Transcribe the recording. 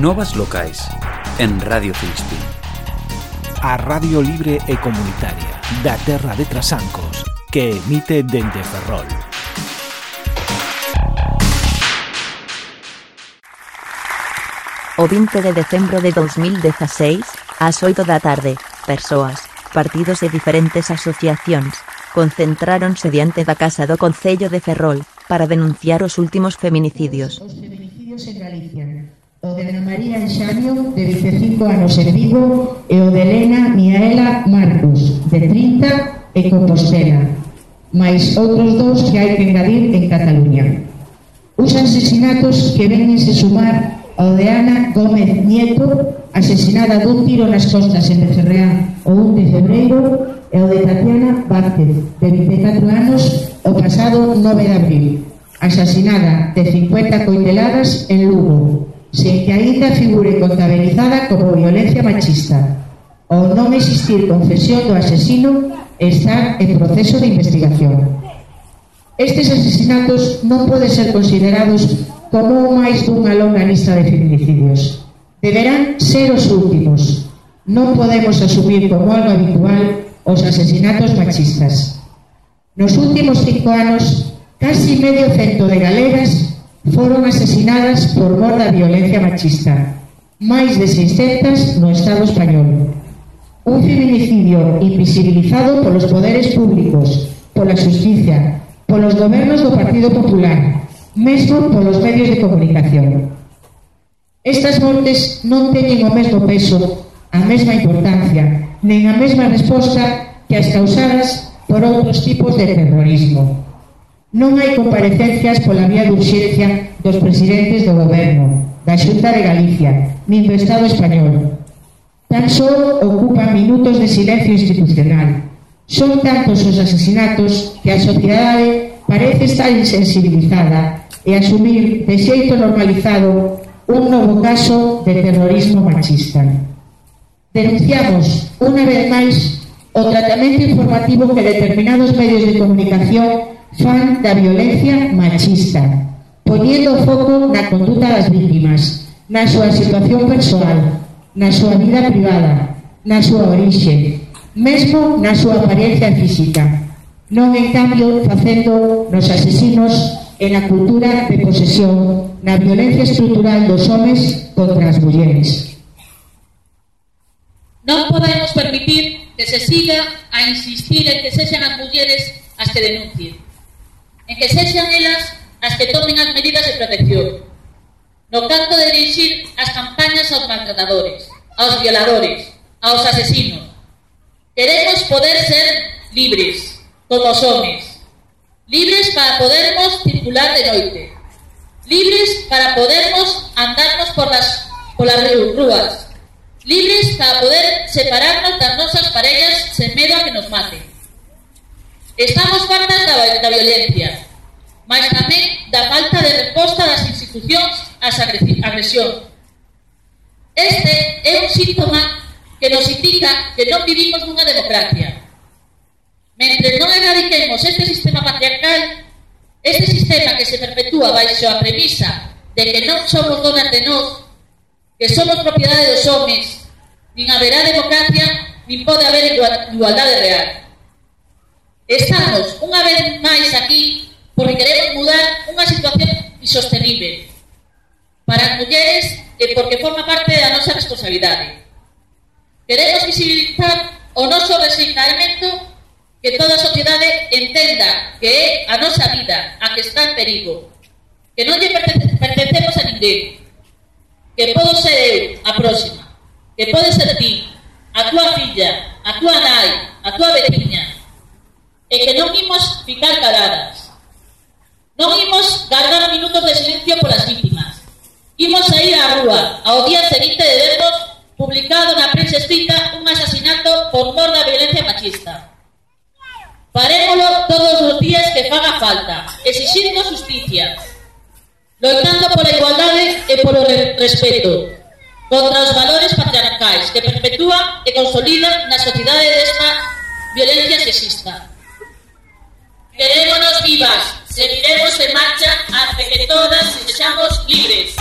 Novas locais en Radio Filispín. A Radio Libre e Comunitaria da Terra de Trasancos que emite dende Ferrol. O 20 de decembro de 2016, ás 8 da tarde, persoas, partidos e diferentes asociacións concentráronse diante da casa do Concello de Ferrol para denunciar os últimos feminicidios. Os feminicidios en Galicia. O de Ana María Enxamio, de 25 anos en Vigo, e o de Elena Miaela Marcos, de 30 e Compostela, máis outros dous que hai que engadir en Cataluña. Os asesinatos que venense sumar ao de Ana Gómez Nieto, asesinada dun tiro nas costas en Ferreá o 1 de febreiro, e o de Tatiana Vázquez, de 24 anos, o pasado 9 de abril, asesinada de 50 coiteladas en Lugo, sen que aínda figure contabilizada como violencia machista. ou non existir confesión do asesino, está en proceso de investigación. Estes asesinatos non poden ser considerados como o máis dunha longa lista de feminicidios. Deberán ser os últimos. Non podemos asumir como algo habitual os asesinatos machistas. Nos últimos cinco anos, casi medio cento de galegas foron asesinadas por mor da violencia machista, máis de 600 no Estado español. Un feminicidio invisibilizado polos poderes públicos, pola justicia, polos gobernos do Partido Popular, mesmo polos medios de comunicación. Estas mortes non teñen o mesmo peso, a mesma importancia, nen a mesma resposta que as causadas por outros tipos de terrorismo. Non hai comparecencias pola vía de urxencia dos presidentes do goberno, da Xunta de Galicia, nin do Estado español. Tan só ocupan minutos de silencio institucional. Son tantos os asesinatos que a sociedade parece estar insensibilizada e asumir de xeito normalizado un novo caso de terrorismo machista. Denunciamos, unha vez máis, o tratamento informativo que determinados medios de comunicación fan da violencia machista, poñendo o foco na conduta das víctimas, na súa situación persoal, na súa vida privada, na súa orixe, mesmo na súa apariencia física. Non, en cambio, facendo nos asesinos e na cultura de posesión, na violencia estrutural dos homes contra as mulleres. Non podemos permitir que se siga a insistir en que sexan as mulleres as que denuncien. En que sexan elas as que tomen as medidas de protección, no canto de dirigir as campañas aos maltratadores, aos violadores, aos asesinos. Queremos poder ser libres, como os. Libres para podermos circular de noite. Libres para podermos andarnos por las, por rúas. Libres para poder separarnos das nosas parellas sen medo a que nos maten. Estamos fartas da, da violencia, as agresión. Este é un síntoma que nos indica que non vivimos nunha democracia. Mentre non erradiquemos este sistema patriarcal, este sistema que se perpetúa baixo a premisa de que non somos donas de nós, que somos propiedade dos homens, nin haberá democracia, nin pode haber igualdade real. Estamos, unha vez máis aquí, porque queremos mudar unha situación insostenible, para as mulleres e porque forma parte da nosa responsabilidade. Queremos visibilizar o noso resignamento que toda a sociedade entenda que é a nosa vida a que está en perigo, que non lle pertencemos a ninguén, que podo ser eu a próxima, que pode ser ti, a túa filla, a túa nai, a túa veciña, e que non imos ficar caladas. Non imos guardar minutos de silencio polas víctimas. Imos sair á rúa. Ao día seguinte de vernos publicado na prensa escrita un asasinato por mor da violencia machista. Parémolo todos os días que faga falta, exixindo justicia, loitando pola igualdade e polo respeto, contra os valores patriarcais que perpetúan e consolidan na sociedade desta violencia sexista. Querémonos vivas, seguiremos en marcha hasta que todas sexamos libres.